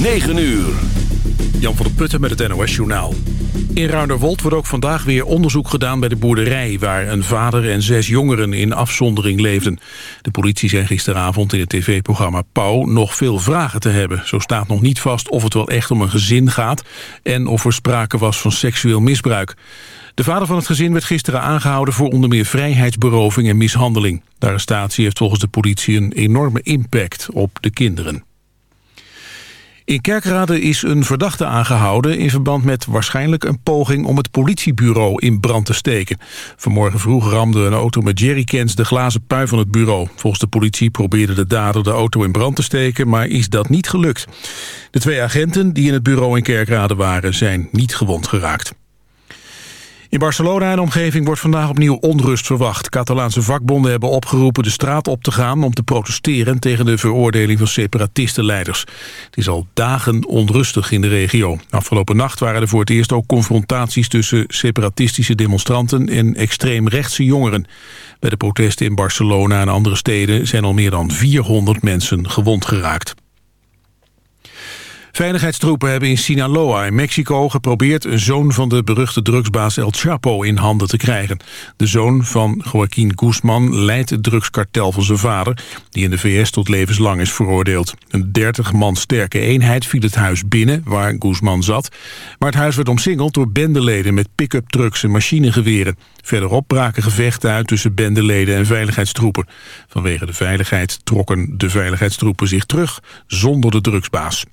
9 uur. Jan van der Putten met het NOS Journaal. In Ruinerwold wordt ook vandaag weer onderzoek gedaan bij de boerderij... waar een vader en zes jongeren in afzondering leefden. De politie zei gisteravond in het tv-programma Pauw... nog veel vragen te hebben. Zo staat nog niet vast of het wel echt om een gezin gaat... en of er sprake was van seksueel misbruik. De vader van het gezin werd gisteren aangehouden... voor onder meer vrijheidsberoving en mishandeling. De arrestatie heeft volgens de politie een enorme impact op de kinderen. In Kerkrade is een verdachte aangehouden in verband met waarschijnlijk een poging om het politiebureau in brand te steken. Vanmorgen vroeg ramde een auto met jerrycans de glazen pui van het bureau. Volgens de politie probeerde de dader de auto in brand te steken, maar is dat niet gelukt. De twee agenten die in het bureau in Kerkrade waren zijn niet gewond geraakt. In Barcelona en omgeving wordt vandaag opnieuw onrust verwacht. Catalaanse vakbonden hebben opgeroepen de straat op te gaan... om te protesteren tegen de veroordeling van separatistenleiders. Het is al dagen onrustig in de regio. Afgelopen nacht waren er voor het eerst ook confrontaties... tussen separatistische demonstranten en extreemrechtse jongeren. Bij de protesten in Barcelona en andere steden... zijn al meer dan 400 mensen gewond geraakt. Veiligheidstroepen hebben in Sinaloa in Mexico geprobeerd een zoon van de beruchte drugsbaas El Chapo in handen te krijgen. De zoon van Joaquín Guzman leidt het drugskartel van zijn vader, die in de VS tot levenslang is veroordeeld. Een 30 man sterke eenheid viel het huis binnen waar Guzman zat, maar het huis werd omsingeld door bendeleden met pick-up trucks en machinegeweren. Verderop braken gevechten uit tussen bendeleden en veiligheidstroepen. Vanwege de veiligheid trokken de veiligheidstroepen zich terug zonder de drugsbaas.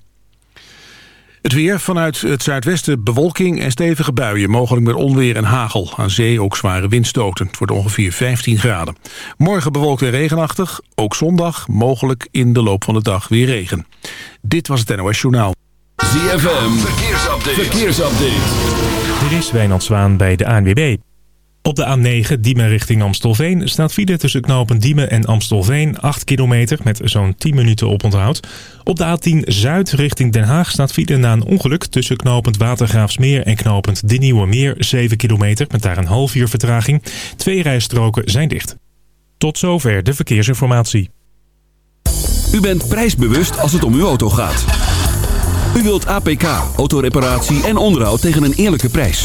Het weer vanuit het zuidwesten bewolking en stevige buien. Mogelijk met onweer en hagel. Aan zee ook zware windstoten. Het wordt ongeveer 15 graden. Morgen bewolkt en regenachtig. Ook zondag mogelijk in de loop van de dag weer regen. Dit was het NOS Journaal. ZFM, verkeersupdate. verkeersupdate. Er is Wijnand Zwaan bij de ANWB. Op de A9 Diemen richting Amstelveen staat file tussen knopen Diemen en Amstelveen 8 kilometer met zo'n 10 minuten oponthoud. Op de A10 Zuid richting Den Haag staat file na een ongeluk tussen knopend Watergraafsmeer en knopend De Nieuwe Meer 7 kilometer met daar een half uur vertraging. Twee rijstroken zijn dicht. Tot zover de verkeersinformatie. U bent prijsbewust als het om uw auto gaat. U wilt APK, autoreparatie en onderhoud tegen een eerlijke prijs.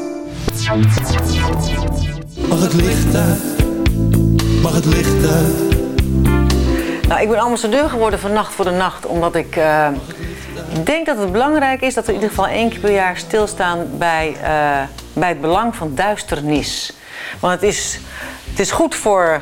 Mag het licht uit? Mag het licht? Nou, ik ben ambassadeur geworden van Nacht voor de Nacht, omdat ik uh, denk dat het belangrijk is dat we in ieder geval één keer per jaar stilstaan bij, uh, bij het belang van duisternis. Want het is, het is goed voor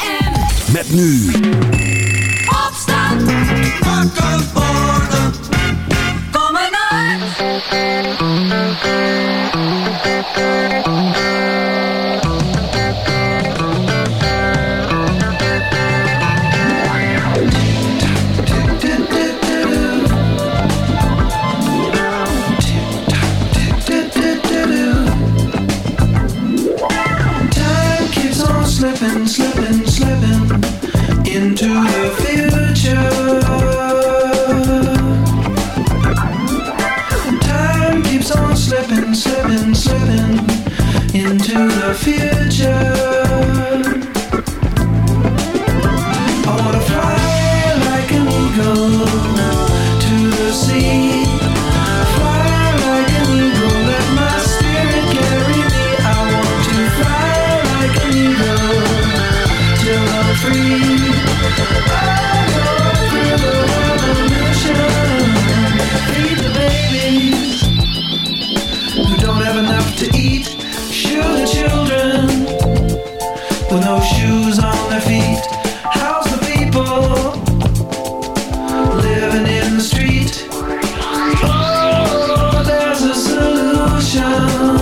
Met nu. Opstand. Wakker worden. Kom maar Time show.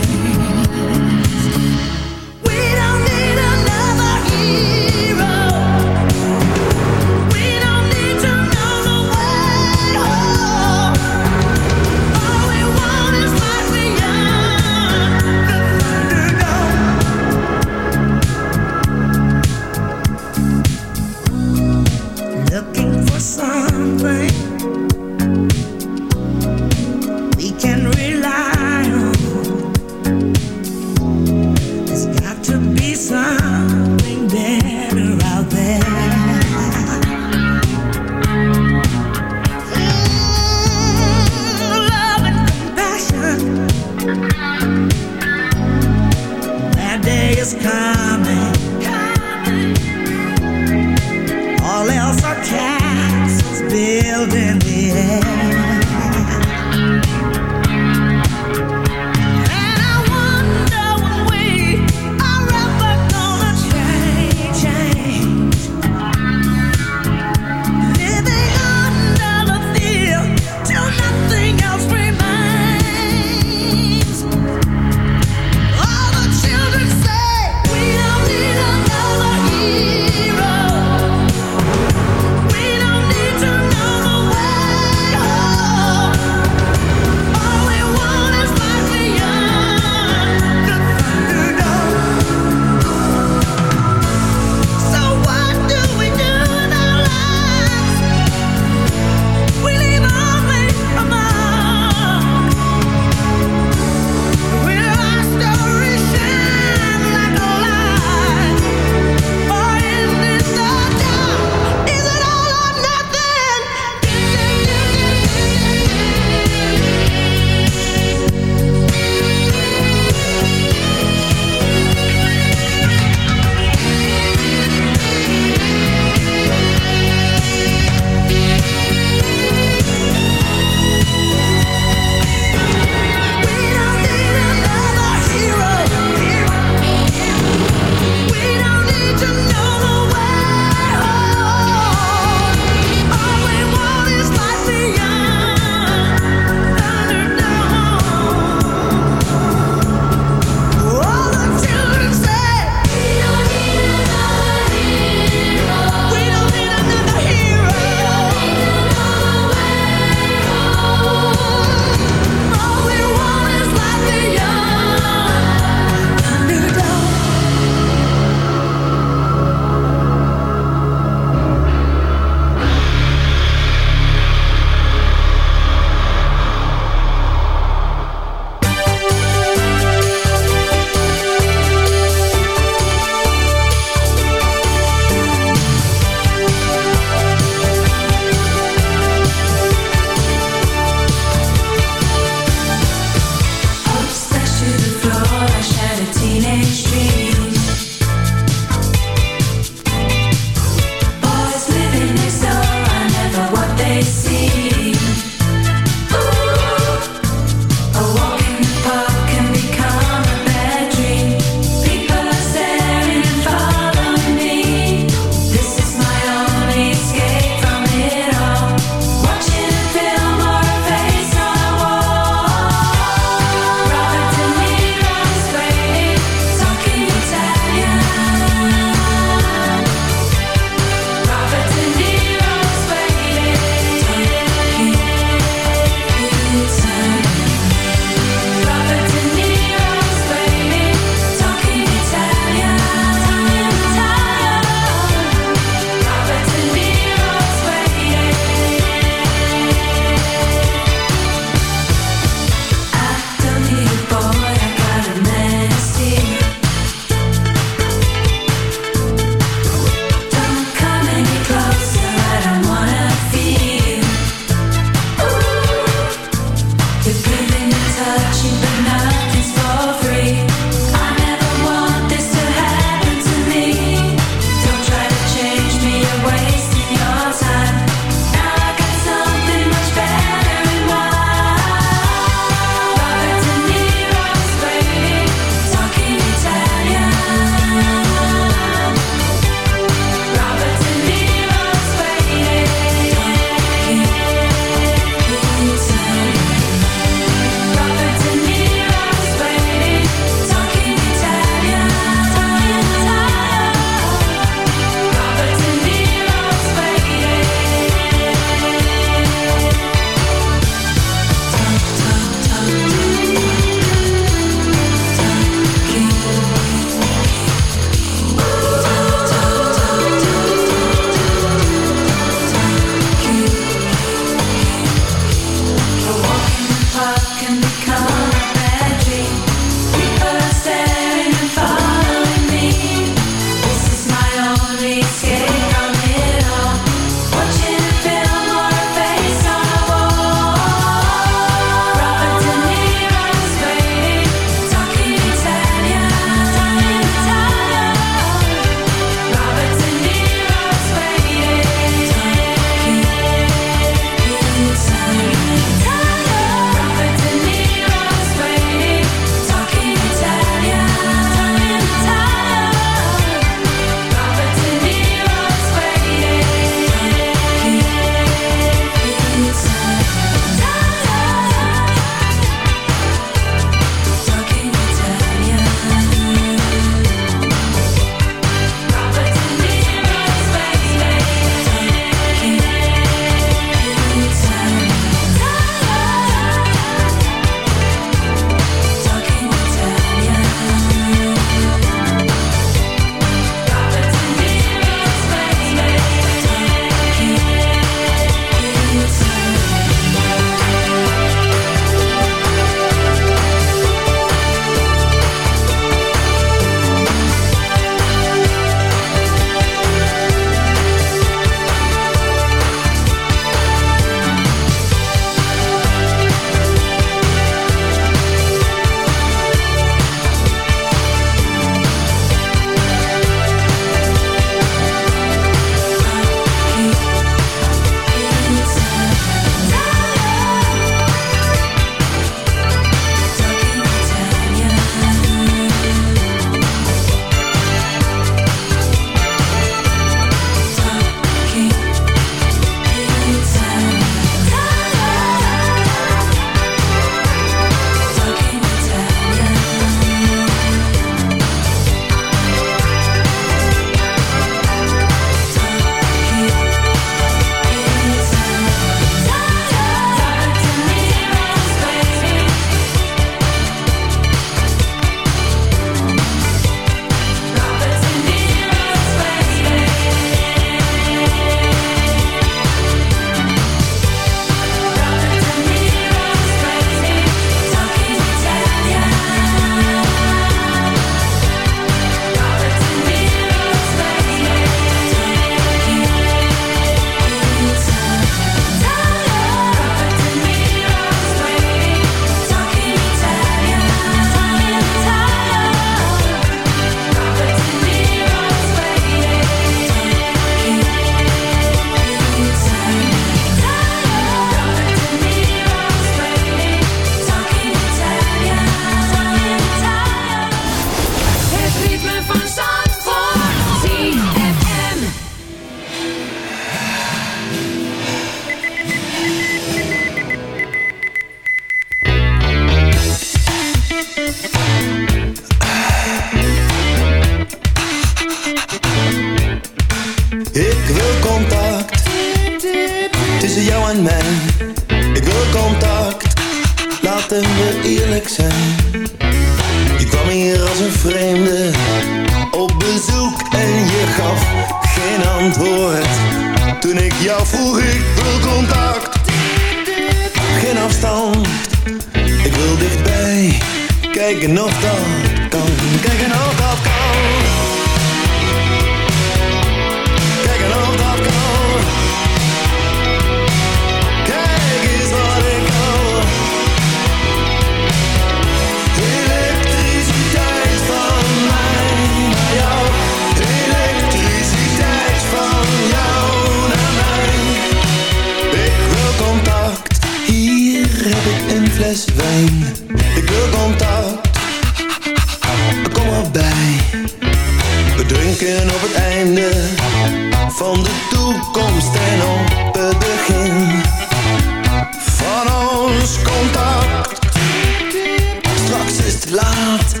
straat.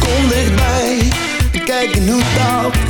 Kom dichtbij en kijk in hoe dat.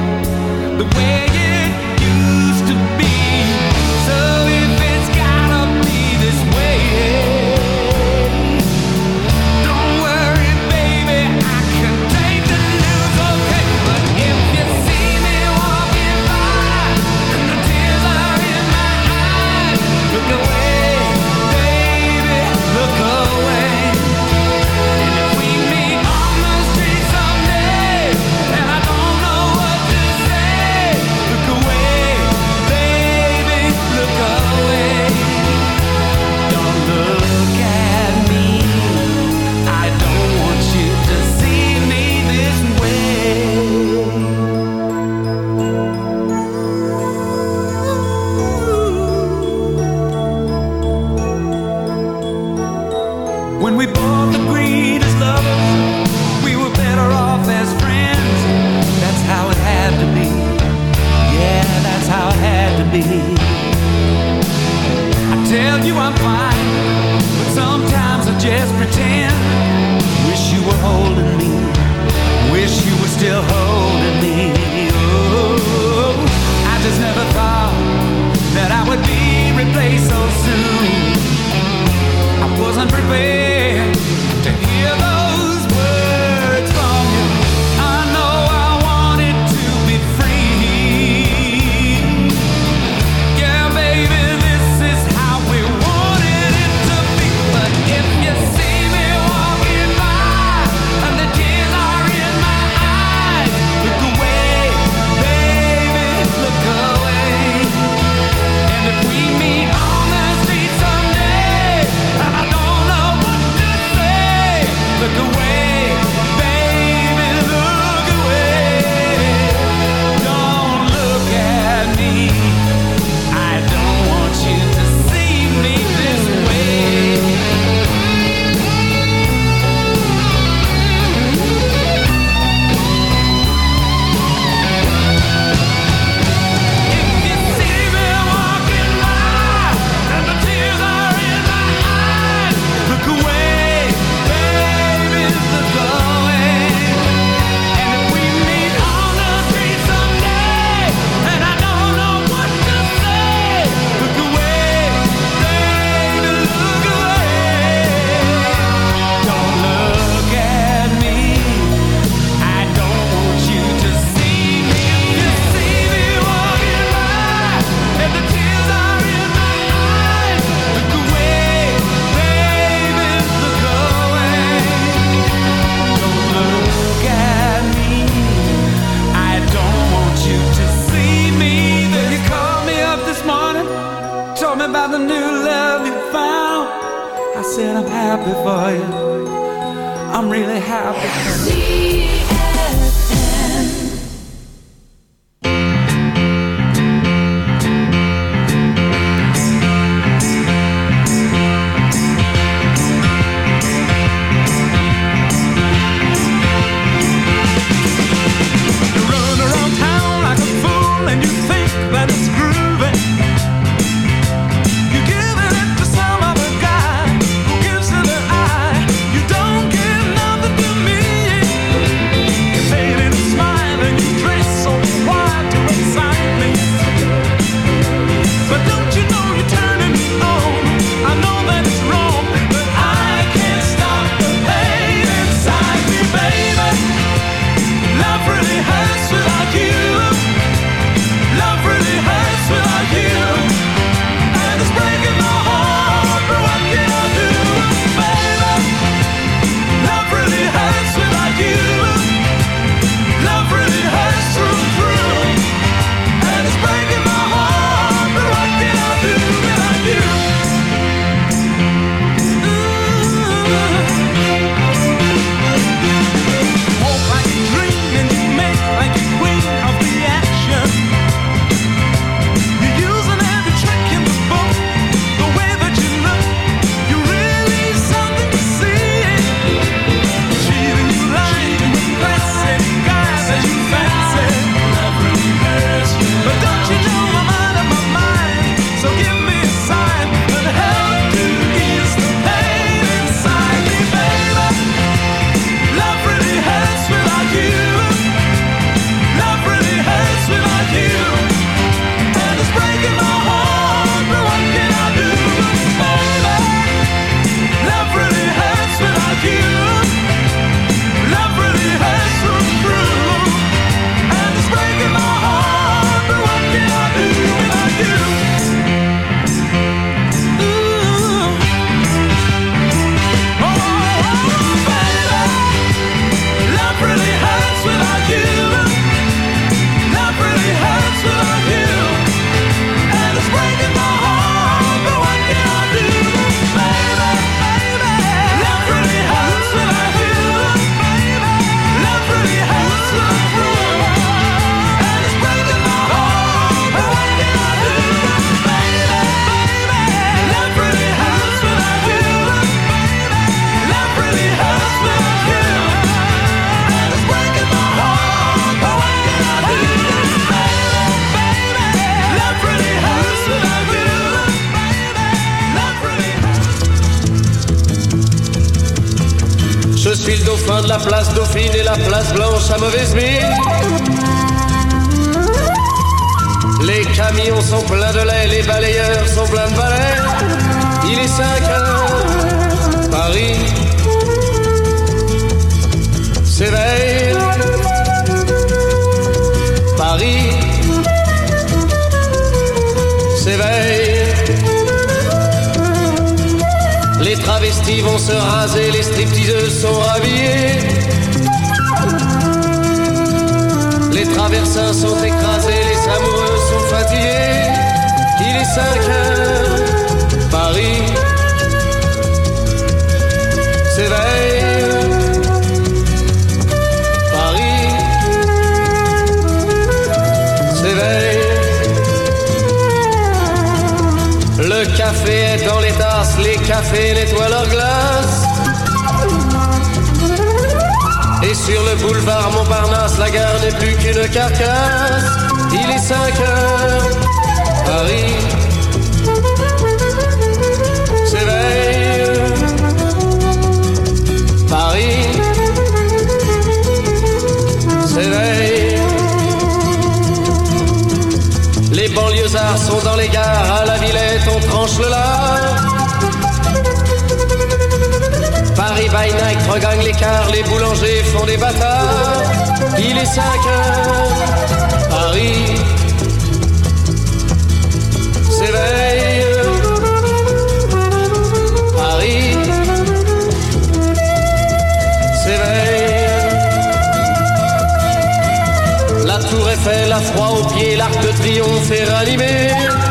the way you. so soon. see. café l'étoile en glace. Et sur le boulevard Montparnasse, la gare n'est plus qu'une carcasse. Il est 5 heures, Paris regagnent les les boulangers font des bâtards. Il est 5 heures, Paris s'éveille. Paris s'éveille. La tour Eiffel a froid aux pieds, l'arc de triomphe est rallumé.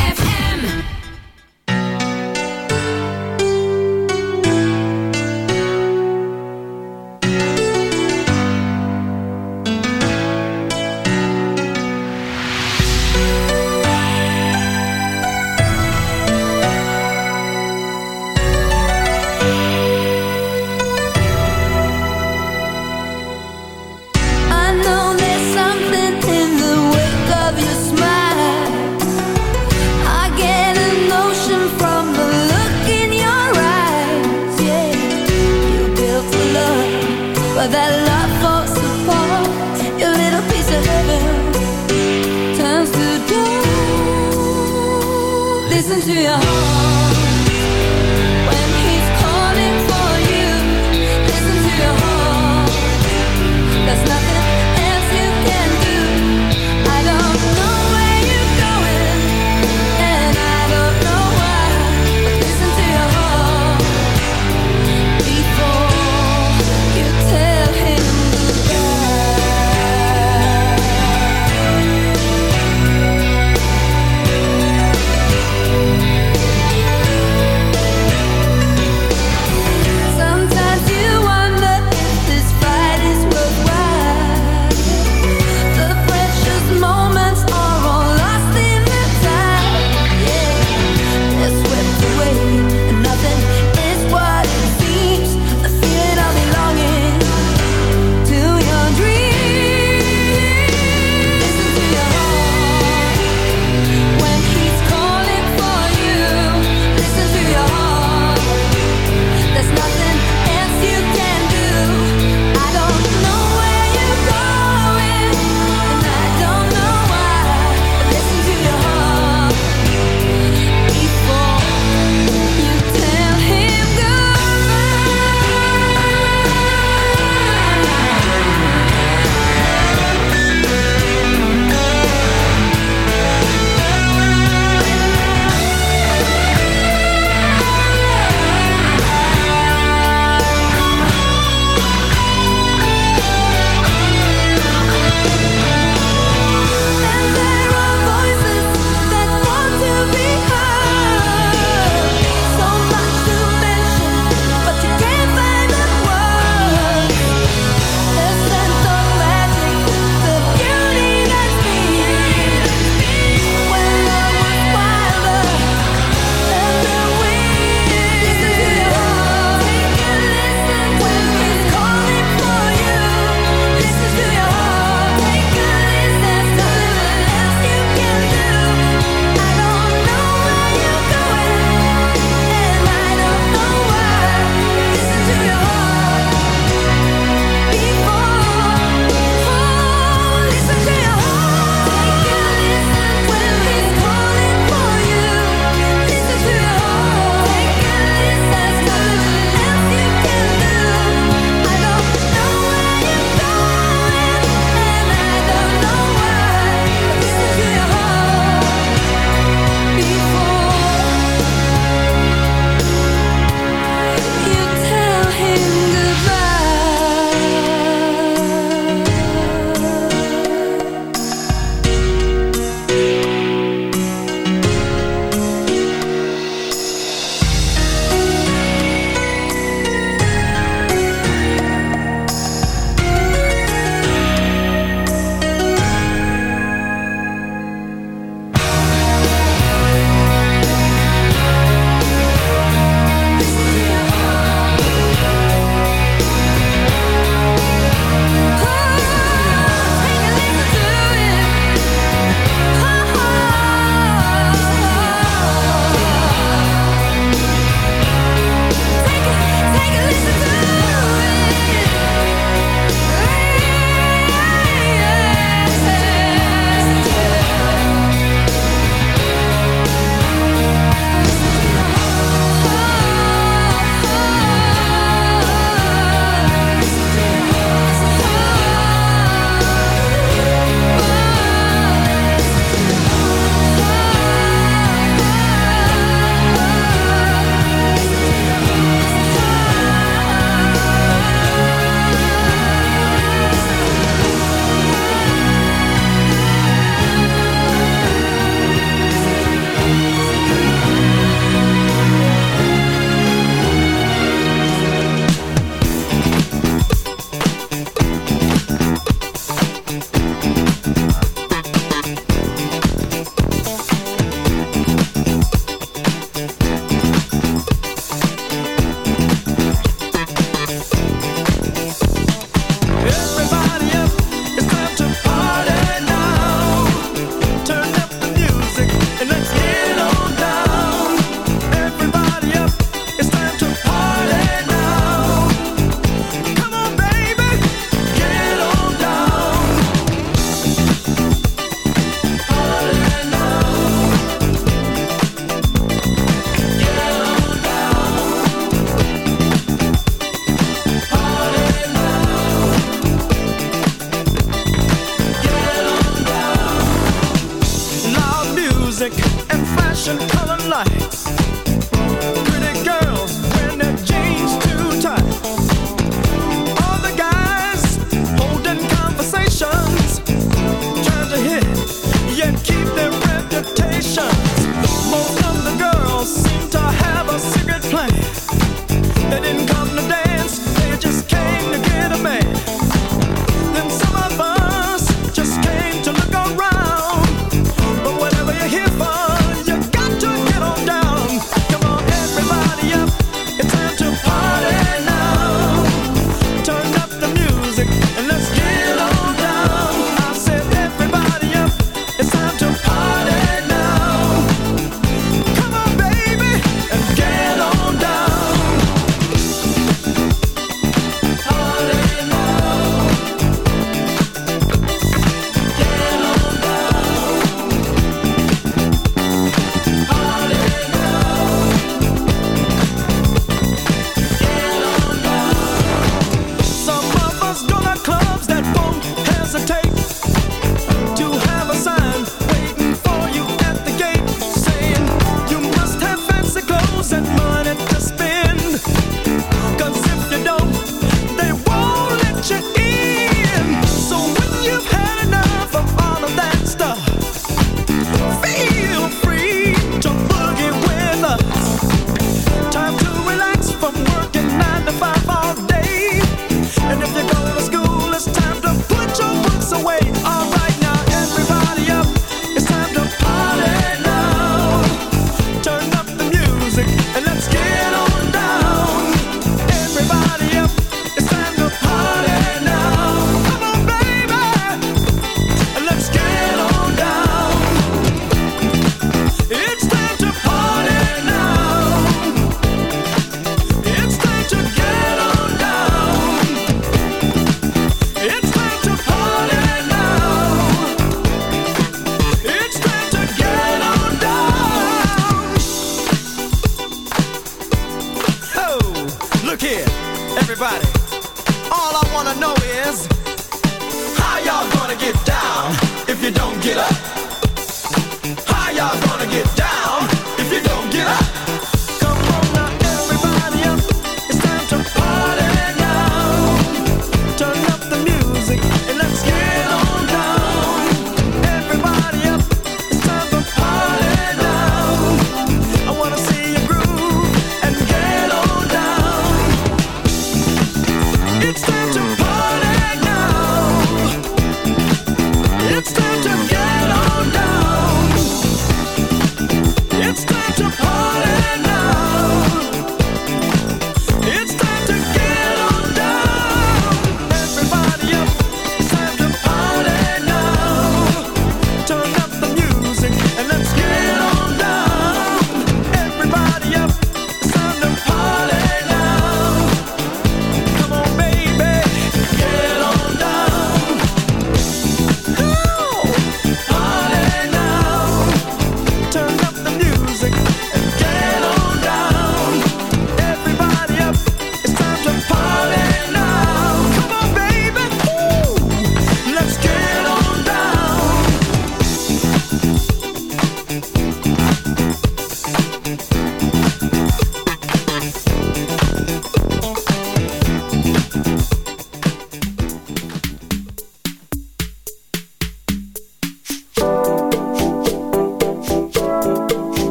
To your heart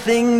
nothing